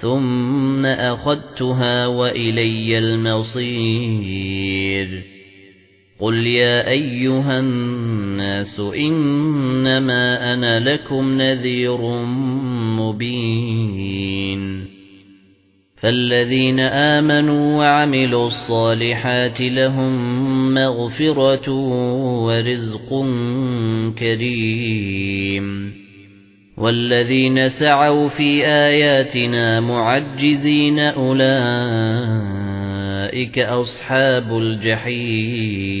ثُمَّ أَخَذْتُهَا وَإِلَيَّ الْمَصِيرُ قُلْ يَا أَيُّهَا النَّاسُ إِنَّمَا أَنَا لَكُمْ نَذِيرٌ مُبِينٌ فَالَّذِينَ آمَنُوا وَعَمِلُوا الصَّالِحَاتِ لَهُم مَّغْفِرَةٌ وَرِزْقٌ كَرِيمٌ وَالَّذِينَ سَعَوْا فِي آيَاتِنَا مُعَجِّزِينَ أُولَئِكَ أَصْحَابُ الْجَحِيمِ.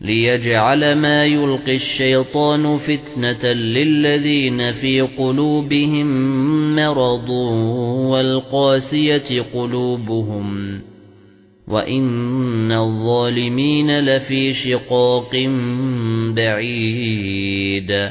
لِيَجْعَلَ مَا يُلْقِي الشَّيْطَانُ فِتْنَةً لِلَّذِينَ فِي قُلُوبِهِم مَّرَضٌ وَالْقَاسِيَةِ قُلُوبُهُمْ وَإِنَّ الظَّالِمِينَ لَفِي شِقَاقٍ بَعِيدٍ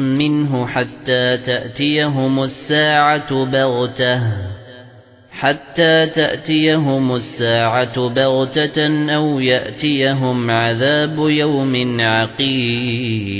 مِنْهُ حَتَّى تَأْتِيَهُمُ السَّاعَةُ بَغْتَةً حَتَّى تَأْتِيَهُمُ السَّاعَةُ بَغْتَةً أَوْ يَأْتِيَهُمْ عَذَابُ يَوْمٍ عَقِيمٍ.